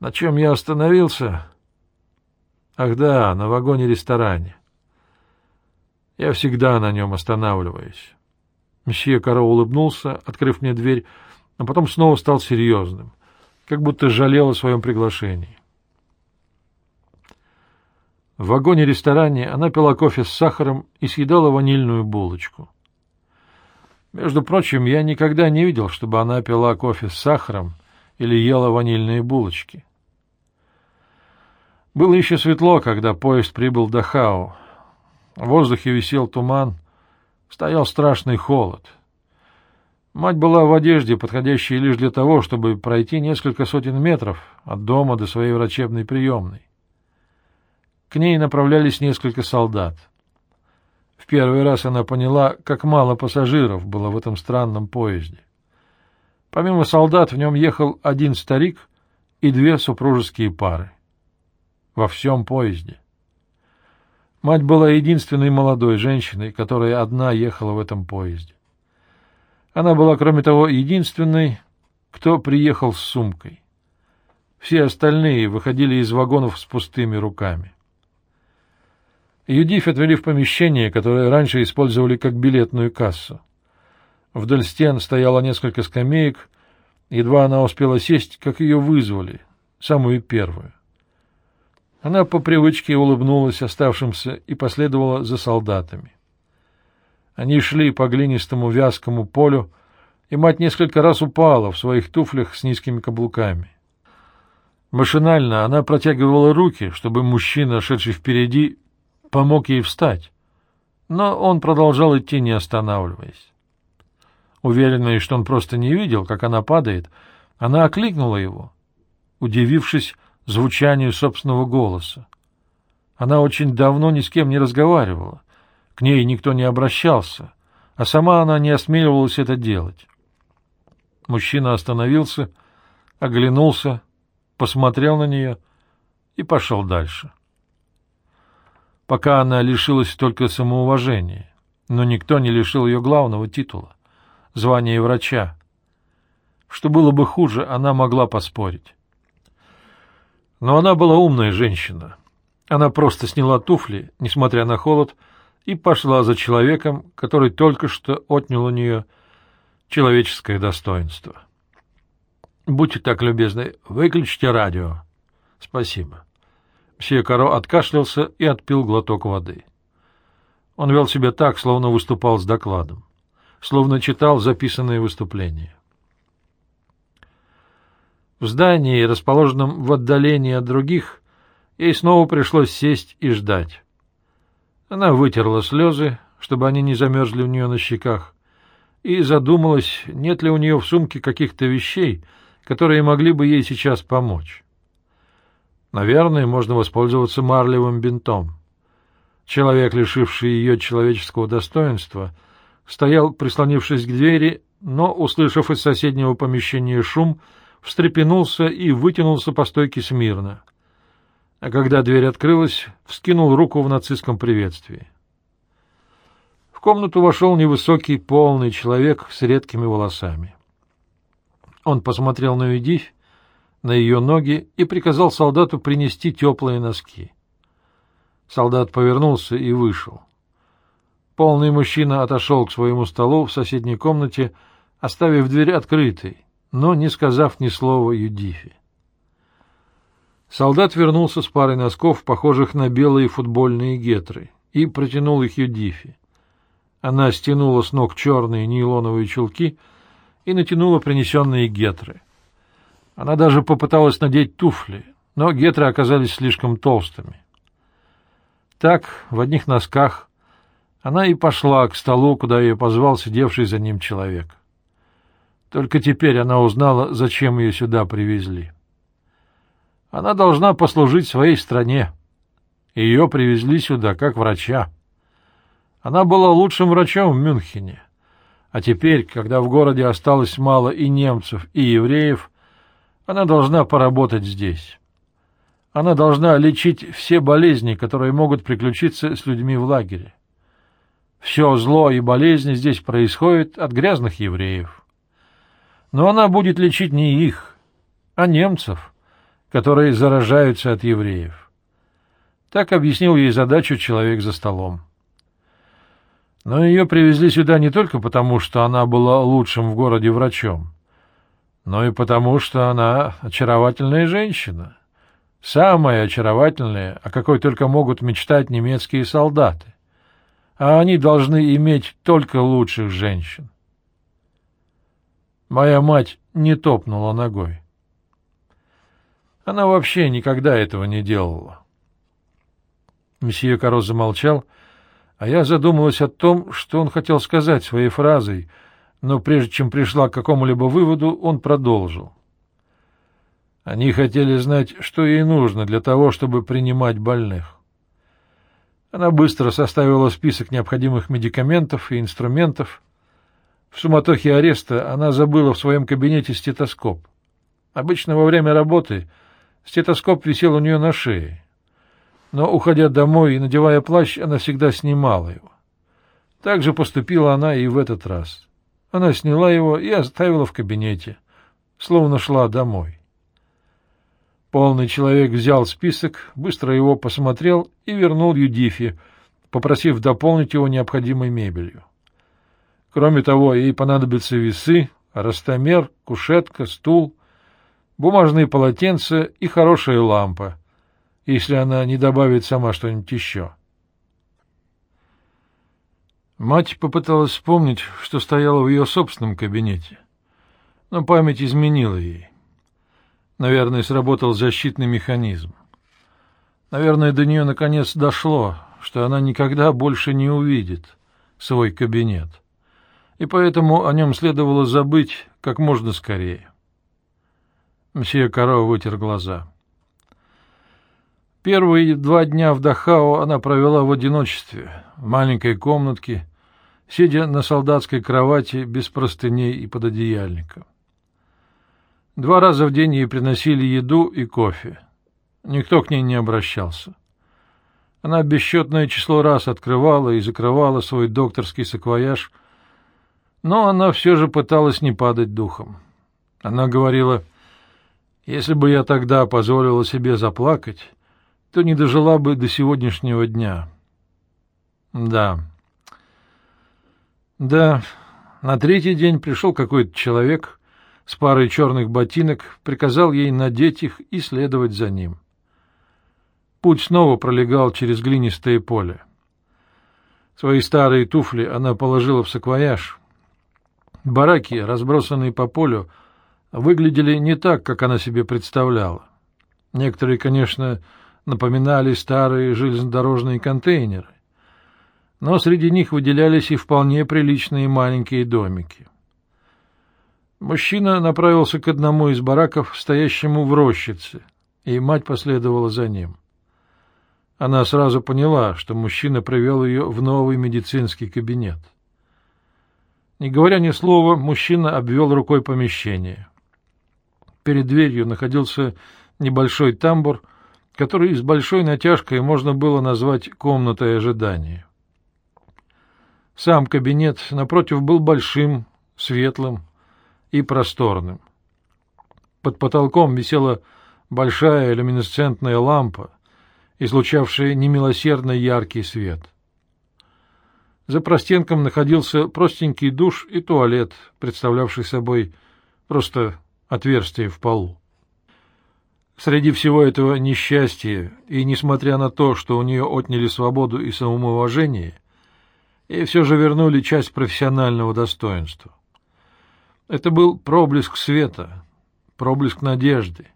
На чем я остановился? Ах да, на вагоне-ресторане. Я всегда на нем останавливаюсь. Мсье Каро улыбнулся, открыв мне дверь, а потом снова стал серьезным, как будто жалел о своем приглашении. В вагоне-ресторане она пила кофе с сахаром и съедала ванильную булочку. Между прочим, я никогда не видел, чтобы она пила кофе с сахаром или ела ванильные булочки. Было еще светло, когда поезд прибыл до Хау. В воздухе висел туман, стоял страшный холод. Мать была в одежде, подходящей лишь для того, чтобы пройти несколько сотен метров от дома до своей врачебной приемной. К ней направлялись несколько солдат. В первый раз она поняла, как мало пассажиров было в этом странном поезде. Помимо солдат в нем ехал один старик и две супружеские пары во всем поезде. Мать была единственной молодой женщиной, которая одна ехала в этом поезде. Она была, кроме того, единственной, кто приехал с сумкой. Все остальные выходили из вагонов с пустыми руками. Юдиф отвели в помещение, которое раньше использовали как билетную кассу. Вдоль стен стояло несколько скамеек, едва она успела сесть, как ее вызвали, самую первую. Она по привычке улыбнулась оставшимся и последовала за солдатами. Они шли по глинистому вязкому полю, и мать несколько раз упала в своих туфлях с низкими каблуками. Машинально она протягивала руки, чтобы мужчина, шедший впереди, помог ей встать, но он продолжал идти, не останавливаясь. Уверенная, что он просто не видел, как она падает, она окликнула его, удивившись, звучанию собственного голоса. Она очень давно ни с кем не разговаривала, к ней никто не обращался, а сама она не осмеливалась это делать. Мужчина остановился, оглянулся, посмотрел на нее и пошел дальше. Пока она лишилась только самоуважения, но никто не лишил ее главного титула — звания врача. Что было бы хуже, она могла поспорить. Но она была умная женщина. Она просто сняла туфли, несмотря на холод, и пошла за человеком, который только что отнял у нее человеческое достоинство. «Будьте так любезны, выключите радио». «Спасибо». Мсье Каро откашлялся и отпил глоток воды. Он вел себя так, словно выступал с докладом, словно читал записанные выступления. В здании, расположенном в отдалении от других, ей снова пришлось сесть и ждать. Она вытерла слезы, чтобы они не замерзли у нее на щеках, и задумалась, нет ли у нее в сумке каких-то вещей, которые могли бы ей сейчас помочь. Наверное, можно воспользоваться марлевым бинтом. Человек, лишивший ее человеческого достоинства, стоял, прислонившись к двери, но, услышав из соседнего помещения шум, встрепенулся и вытянулся по стойке смирно. А когда дверь открылась, вскинул руку в нацистском приветствии. В комнату вошел невысокий, полный человек с редкими волосами. Он посмотрел на Юдивь, на ее ноги и приказал солдату принести теплые носки. Солдат повернулся и вышел. Полный мужчина отошел к своему столу в соседней комнате, оставив дверь открытой, но не сказав ни слова Юдифе. Солдат вернулся с парой носков, похожих на белые футбольные гетры, и протянул их Юдифе. Она стянула с ног черные нейлоновые чулки и натянула принесенные гетры. Она даже попыталась надеть туфли, но гетры оказались слишком толстыми. Так, в одних носках, она и пошла к столу, куда ее позвал сидевший за ним человек. Только теперь она узнала, зачем ее сюда привезли. Она должна послужить своей стране. Ее привезли сюда как врача. Она была лучшим врачом в Мюнхене. А теперь, когда в городе осталось мало и немцев, и евреев, она должна поработать здесь. Она должна лечить все болезни, которые могут приключиться с людьми в лагере. Все зло и болезни здесь происходят от грязных евреев. Но она будет лечить не их, а немцев, которые заражаются от евреев. Так объяснил ей задачу человек за столом. Но ее привезли сюда не только потому, что она была лучшим в городе врачом, но и потому, что она очаровательная женщина. Самая очаровательная, о какой только могут мечтать немецкие солдаты. А они должны иметь только лучших женщин. Моя мать не топнула ногой. Она вообще никогда этого не делала. Месье Каро замолчал, а я задумалась о том, что он хотел сказать своей фразой, но прежде чем пришла к какому-либо выводу, он продолжил. Они хотели знать, что ей нужно для того, чтобы принимать больных. Она быстро составила список необходимых медикаментов и инструментов. В суматохе ареста она забыла в своем кабинете стетоскоп. Обычно во время работы стетоскоп висел у нее на шее. Но, уходя домой и надевая плащ, она всегда снимала его. Так же поступила она и в этот раз. Она сняла его и оставила в кабинете, словно шла домой. Полный человек взял список, быстро его посмотрел и вернул Юдифе, попросив дополнить его необходимой мебелью. Кроме того, ей понадобятся весы, ростомер, кушетка, стул, бумажные полотенца и хорошая лампа, если она не добавит сама что-нибудь еще. Мать попыталась вспомнить, что стояло в ее собственном кабинете, но память изменила ей. Наверное, сработал защитный механизм. Наверное, до нее наконец дошло, что она никогда больше не увидит свой кабинет, и поэтому о нем следовало забыть как можно скорее. Мсье Каро вытер глаза. Первые два дня в Дахао она провела в одиночестве, в маленькой комнатке, сидя на солдатской кровати без простыней и пододеяльника. Два раза в день ей приносили еду и кофе. Никто к ней не обращался. Она бесчетное число раз открывала и закрывала свой докторский саквояж, но она все же пыталась не падать духом. Она говорила, «Если бы я тогда позволила себе заплакать, то не дожила бы до сегодняшнего дня». Да. Да, на третий день пришел какой-то человек — с парой черных ботинок, приказал ей надеть их и следовать за ним. Путь снова пролегал через глинистое поле. Свои старые туфли она положила в саквояж. Бараки, разбросанные по полю, выглядели не так, как она себе представляла. Некоторые, конечно, напоминали старые железнодорожные контейнеры, но среди них выделялись и вполне приличные маленькие домики. Мужчина направился к одному из бараков, стоящему в рощице, и мать последовала за ним. Она сразу поняла, что мужчина привел ее в новый медицинский кабинет. Не говоря ни слова, мужчина обвел рукой помещение. Перед дверью находился небольшой тамбур, который с большой натяжкой можно было назвать комнатой ожидания. Сам кабинет, напротив, был большим, светлым, и просторным. Под потолком висела большая люминесцентная лампа, излучавшая немилосердно яркий свет. За простенком находился простенький душ и туалет, представлявший собой просто отверстие в полу. Среди всего этого несчастья, и несмотря на то, что у нее отняли свободу и самоуважение, ей все же вернули часть профессионального достоинства. Это был проблеск света, проблеск надежды.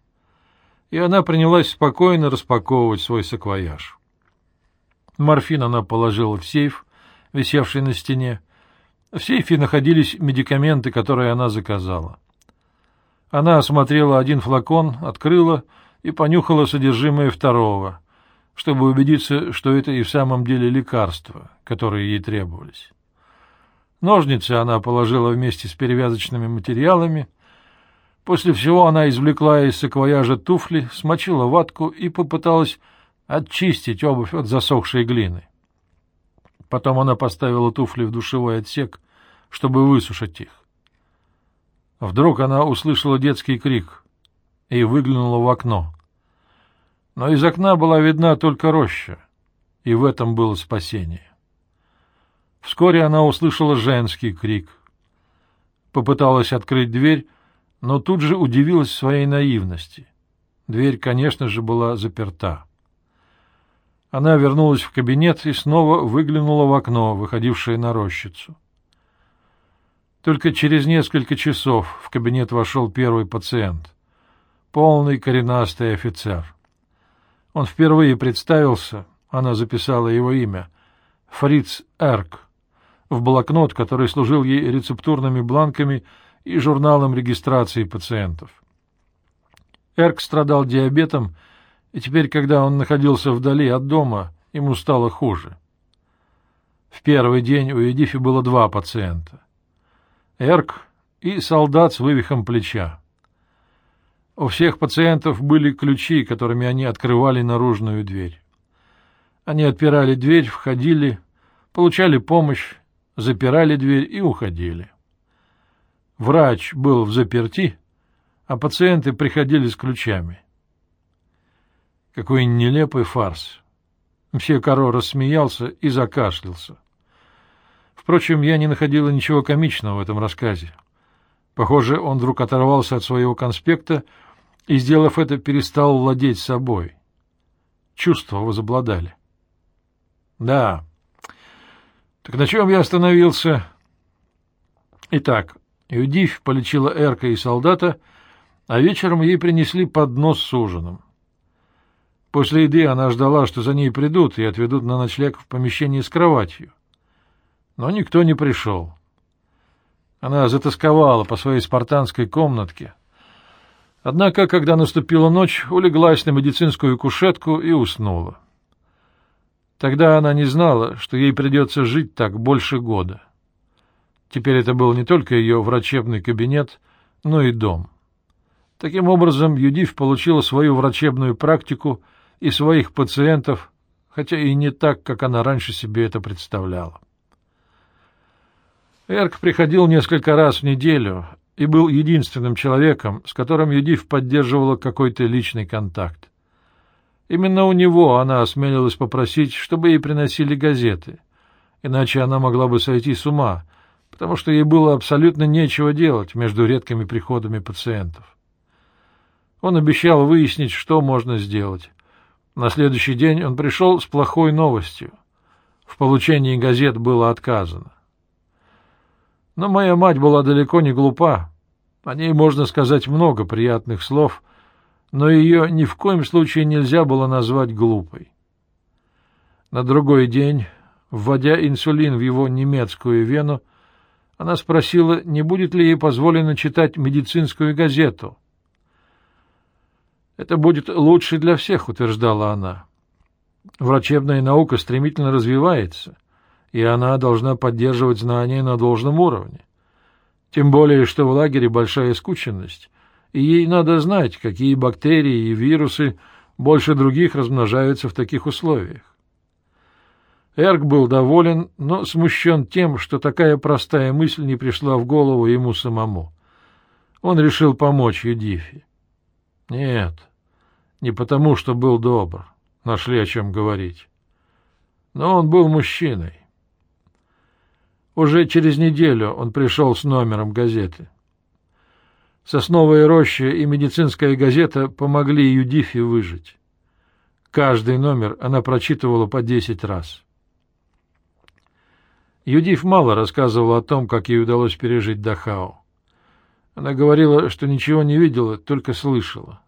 И она принялась спокойно распаковывать свой саквояж. Морфин она положила в сейф, висевший на стене. В сейфе находились медикаменты, которые она заказала. Она осмотрела один флакон, открыла и понюхала содержимое второго, чтобы убедиться, что это и в самом деле лекарства, которые ей требовались. Ножницы она положила вместе с перевязочными материалами. После всего она извлекла из саквояжа туфли, смочила ватку и попыталась очистить обувь от засохшей глины. Потом она поставила туфли в душевой отсек, чтобы высушить их. Вдруг она услышала детский крик и выглянула в окно. но из окна была видна только роща, и в этом было спасение. Вскоре она услышала женский крик. Попыталась открыть дверь, но тут же удивилась своей наивности. Дверь, конечно же, была заперта. Она вернулась в кабинет и снова выглянула в окно, выходившее на рощицу. Только через несколько часов в кабинет вошел первый пациент, полный коренастый офицер. Он впервые представился, она записала его имя, Фриц Эрк, в блокнот, который служил ей рецептурными бланками и журналом регистрации пациентов. Эрк страдал диабетом, и теперь, когда он находился вдали от дома, ему стало хуже. В первый день у Эдифи было два пациента. Эрк и солдат с вывихом плеча. У всех пациентов были ключи, которыми они открывали наружную дверь. Они отпирали дверь, входили, получали помощь, запирали дверь и уходили. Врач был в заперти, а пациенты приходили с ключами. Какой нелепый фарс! Мсье Каро рассмеялся и закашлялся. Впрочем, я не находила ничего комичного в этом рассказе. Похоже, он вдруг оторвался от своего конспекта и, сделав это, перестал владеть собой. Чувства возобладали. Да. Так на чем я остановился? Итак, Юдив полечила Эрка и солдата, а вечером ей принесли поднос с ужином. После еды она ждала, что за ней придут и отведут на ночлег в помещение с кроватью но никто не пришел. Она затасковала по своей спартанской комнатке. Однако, когда наступила ночь, улеглась на медицинскую кушетку и уснула. Тогда она не знала, что ей придется жить так больше года. Теперь это был не только ее врачебный кабинет, но и дом. Таким образом, Юдив получила свою врачебную практику и своих пациентов, хотя и не так, как она раньше себе это представляла. Эрк приходил несколько раз в неделю и был единственным человеком, с которым Юдив поддерживала какой-то личный контакт. Именно у него она осмелилась попросить, чтобы ей приносили газеты, иначе она могла бы сойти с ума, потому что ей было абсолютно нечего делать между редкими приходами пациентов. Он обещал выяснить, что можно сделать. На следующий день он пришел с плохой новостью. В получении газет было отказано. Но моя мать была далеко не глупа. О ней можно сказать много приятных слов, но ее ни в коем случае нельзя было назвать глупой. На другой день, вводя инсулин в его немецкую вену, она спросила, не будет ли ей позволено читать медицинскую газету. «Это будет лучше для всех», — утверждала она. «Врачебная наука стремительно развивается и она должна поддерживать знания на должном уровне. Тем более, что в лагере большая скученность, и ей надо знать, какие бактерии и вирусы больше других размножаются в таких условиях. Эрк был доволен, но смущен тем, что такая простая мысль не пришла в голову ему самому. Он решил помочь Юдифе. Нет, не потому, что был добр, нашли о чем говорить. Но он был мужчиной. Уже через неделю он пришел с номером газеты. Сосновая роща и медицинская газета помогли Юдифе выжить. Каждый номер она прочитывала по десять раз. Юдиф мало рассказывала о том, как ей удалось пережить Дахау. Она говорила, что ничего не видела, только слышала.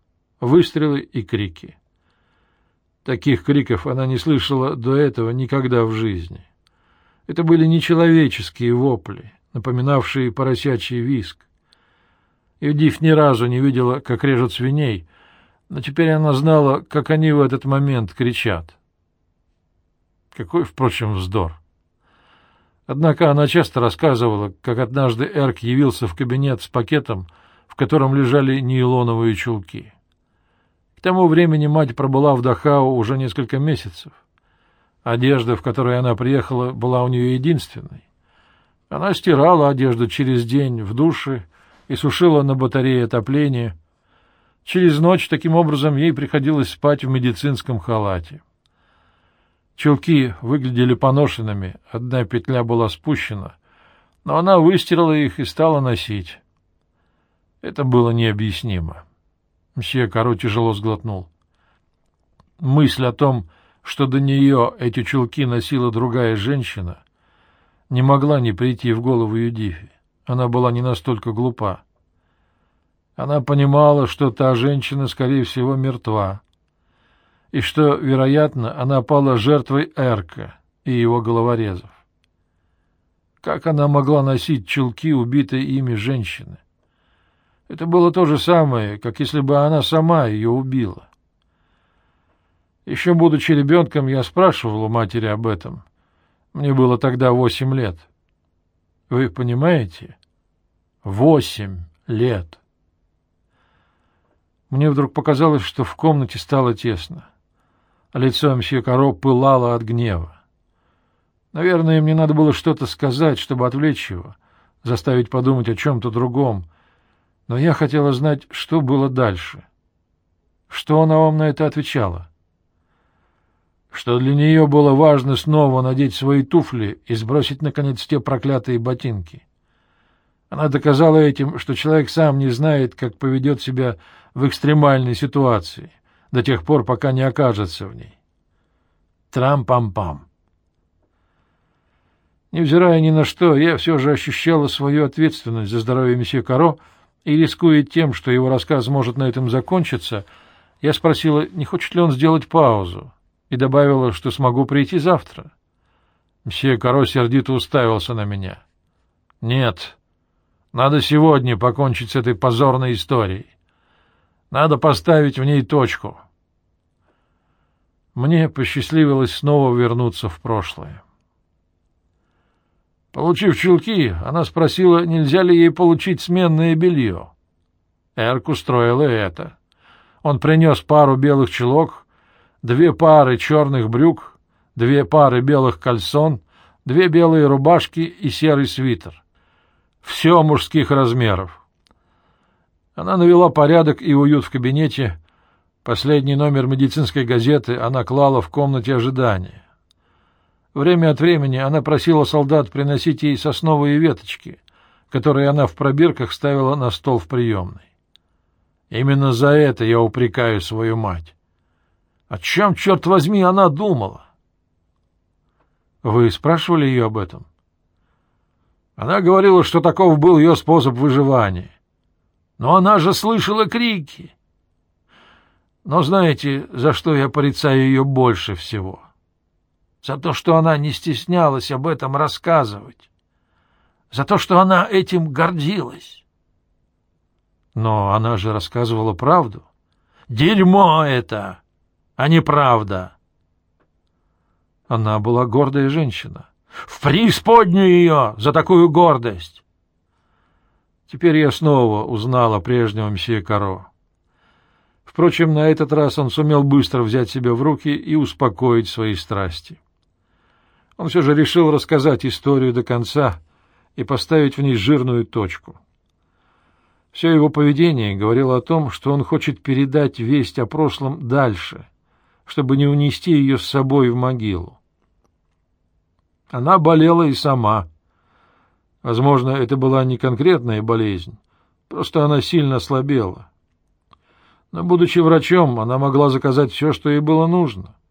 Выстрелы и крики. Таких криков она не слышала до этого никогда в жизни. — это были нечеловеческие вопли, напоминавшие поросячий виск. Юдив ни разу не видела, как режут свиней, но теперь она знала, как они в этот момент кричат. Какой, впрочем, вздор! Однако она часто рассказывала, как однажды Эрк явился в кабинет с пакетом, в котором лежали нейлоновые чулки. Тому времени мать пробыла в Дахау уже несколько месяцев. Одежда, в которой она приехала, была у нее единственной. Она стирала одежду через день в душе и сушила на батарее отопления. Через ночь таким образом ей приходилось спать в медицинском халате. Чулки выглядели поношенными, одна петля была спущена, но она выстирала их и стала носить. Это было необъяснимо. Мсье Каро тяжело сглотнул. Мысль о том, что до нее эти чулки носила другая женщина, не могла не прийти в голову Юдифи. Она была не настолько глупа. Она понимала, что та женщина, скорее всего, мертва, и что, вероятно, она пала жертвой Эрка и его головорезов. Как она могла носить чулки убитой ими женщины? Это было то же самое, как если бы она сама ее убила. Еще будучи ребенком, я спрашивал у матери об этом. Мне было тогда восемь лет. Вы понимаете? Восемь лет. Мне вдруг показалось, что в комнате стало тесно. А лицо мсье Каро пылало от гнева. Наверное, мне надо было что-то сказать, чтобы отвлечь его, заставить подумать о чем-то другом. Но я хотела знать, что было дальше. Что она вам на это отвечала? Что для нее было важно снова надеть свои туфли и сбросить, наконец, те проклятые ботинки. Она доказала этим, что человек сам не знает, как поведет себя в экстремальной ситуации, до тех пор, пока не окажется в ней. Трам-пам-пам. Невзирая ни на что, я все же ощущала свою ответственность за здоровье месье Каро, и, рискуя тем, что его рассказ может на этом закончиться, я спросила, не хочет ли он сделать паузу, и добавила, что смогу прийти завтра. Мсье Каро сердито уставился на меня. — Нет, надо сегодня покончить с этой позорной историей. Надо поставить в ней точку. Мне посчастливилось снова вернуться в прошлое. Получив чулки, она спросила, нельзя ли ей получить сменное белье. Эрк устроил и это. Он принес пару белых чулок, две пары черных брюк, две пары белых кальсон, две белые рубашки и серый свитер. Все мужских размеров. Она навела порядок и уют в кабинете. Последний номер медицинской газеты она клала в комнате ожидания. Время от времени она просила солдат приносить ей сосновые веточки, которые она в пробирках ставила на стол в приемной. Именно за это я упрекаю свою мать. О чем, черт возьми, она думала? Вы спрашивали ее об этом? Она говорила, что таков был ее способ выживания. Но она же слышала крики. Но знаете, за что я порицаю ее больше всего? За то, что она не стеснялась об этом рассказывать, за то, что она этим гордилась. Но она же рассказывала правду. Дерьмо это, а не правда. Она была гордая женщина. В преисподнюю ее за такую гордость! Теперь я снова узнал о прежнем мсье Каро. Впрочем, на этот раз он сумел быстро взять себя в руки и успокоить свои страсти. Он все же решил рассказать историю до конца и поставить в ней жирную точку. Все его поведение говорило о том, что он хочет передать весть о прошлом дальше, чтобы не унести ее с собой в могилу. Она болела и сама. Возможно, это была не конкретная болезнь, просто она сильно слабела. Но, будучи врачом, она могла заказать все, что ей было нужно —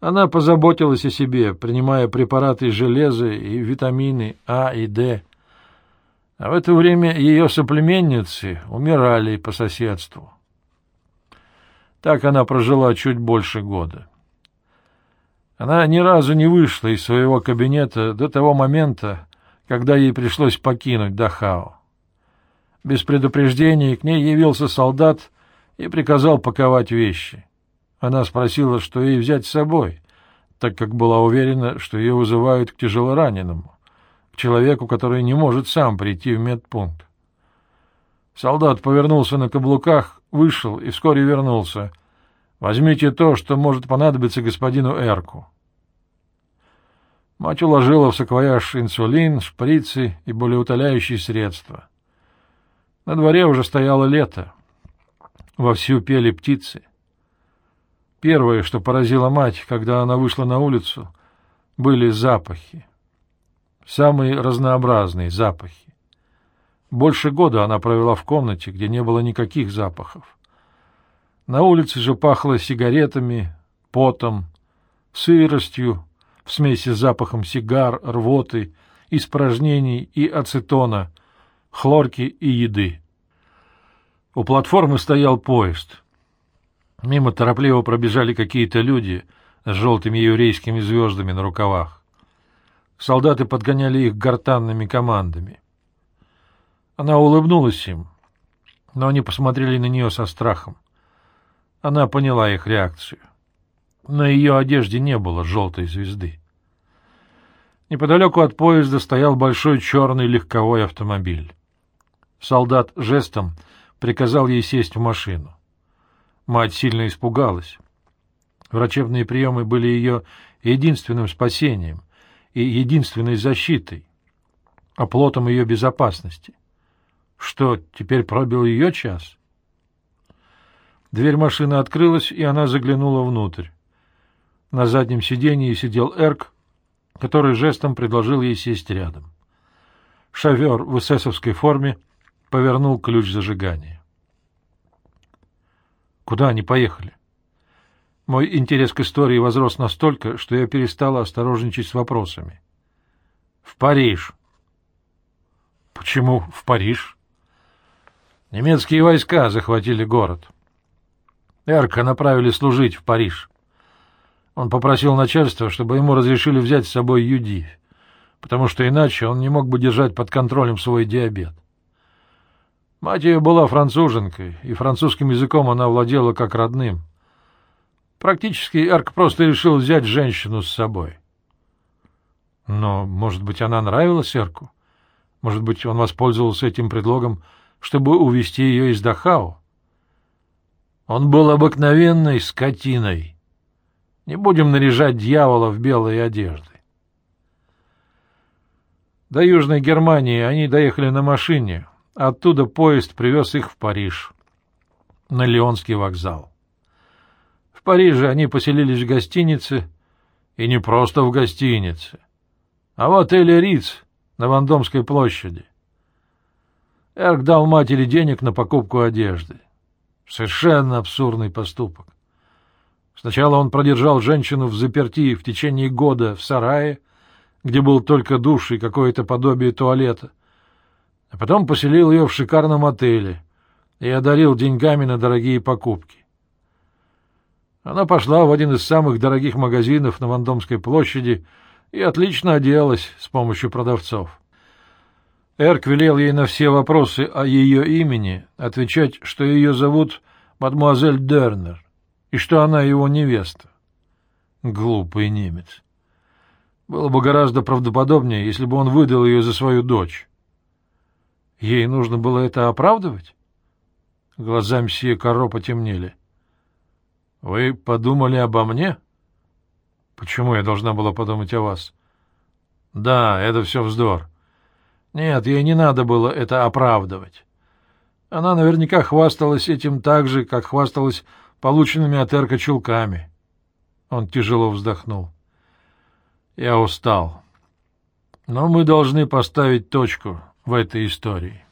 она позаботилась о себе, принимая препараты железа и витамины А и Д. А в это время ее соплеменницы умирали по соседству. Так она прожила чуть больше года. Она ни разу не вышла из своего кабинета до того момента, когда ей пришлось покинуть Дахао. Без предупреждения к ней явился солдат и приказал паковать вещи. Она спросила, что ей взять с собой, так как была уверена, что ее вызывают к тяжелораненому, к человеку, который не может сам прийти в медпункт. Солдат повернулся на каблуках, вышел и вскоре вернулся. «Возьмите то, что может понадобиться господину Эрку». Мать уложила в саквояж инсулин, шприцы и болеутоляющие средства. На дворе уже стояло лето. Вовсю пели птицы. Первое, что поразило мать, когда она вышла на улицу, были запахи. Самые разнообразные запахи. Больше года она провела в комнате, где не было никаких запахов. На улице же пахло сигаретами, потом, сыростью, в смеси с запахом сигар, рвоты, испражнений и ацетона, хлорки и еды. У платформы стоял поезд. Мимо торопливо пробежали какие-то люди с желтыми еврейскими звездами на рукавах. Солдаты подгоняли их гортанными командами. Она улыбнулась им, но они посмотрели на нее со страхом. Она поняла их реакцию. На ее одежде не было желтой звезды. Неподалеку от поезда стоял большой черный легковой автомобиль. Солдат жестом приказал ей сесть в машину. Мать сильно испугалась. Врачебные приемы были ее единственным спасением и единственной защитой, оплотом ее безопасности. Что, теперь пробил ее час? Дверь машины открылась, и она заглянула внутрь. На заднем сиденье сидел Эрк, который жестом предложил ей сесть рядом. Шофер в эсэсовской форме повернул ключ зажигания. Куда они поехали? Мой интерес к истории возрос настолько, что я перестала осторожничать с вопросами. В Париж. Почему в Париж? Немецкие войска захватили город. Эрка направили служить в Париж. Он попросил начальства, чтобы ему разрешили взять с собой Юди, потому что иначе он не мог бы держать под контролем свой диабет. Мать ее была француженкой, и французским языком она владела как родным. Практически Эрк просто решил взять женщину с собой. Но, может быть, она нравилась Эрку? Может быть, он воспользовался этим предлогом, чтобы увести ее из Дахау? Он был обыкновенной скотиной. Не будем наряжать дьявола в белые одежды. До Южной Германии они доехали на машине, Оттуда поезд привез их в Париж, на Леонский вокзал. В Париже они поселились в гостинице, и не просто в гостинице, а в отеле «Риц» на Вандомской площади. Эрк дал матери денег на покупку одежды. Совершенно абсурдный поступок. Сначала он продержал женщину в заперти в течение года в сарае, где был только душ и какое-то подобие туалета, а потом поселил ее в шикарном отеле и одарил деньгами на дорогие покупки. Она пошла в один из самых дорогих магазинов на Вандомской площади и отлично оделась с помощью продавцов. Эрк велел ей на все вопросы о ее имени отвечать, что ее зовут мадемуазель Дернер и что она его невеста. Глупый немец. Было бы гораздо правдоподобнее, если бы он выдал ее за свою дочь. Ей нужно было это оправдывать? Глаза мсье Каро потемнели. — Вы подумали обо мне? — Почему я должна была подумать о вас? — Да, это все вздор. Нет, ей не надо было это оправдывать. Она наверняка хвасталась этим так же, как хвасталась полученными от Эрка чулками. Он тяжело вздохнул. — Я устал. Но мы должны поставить точку в этой истории.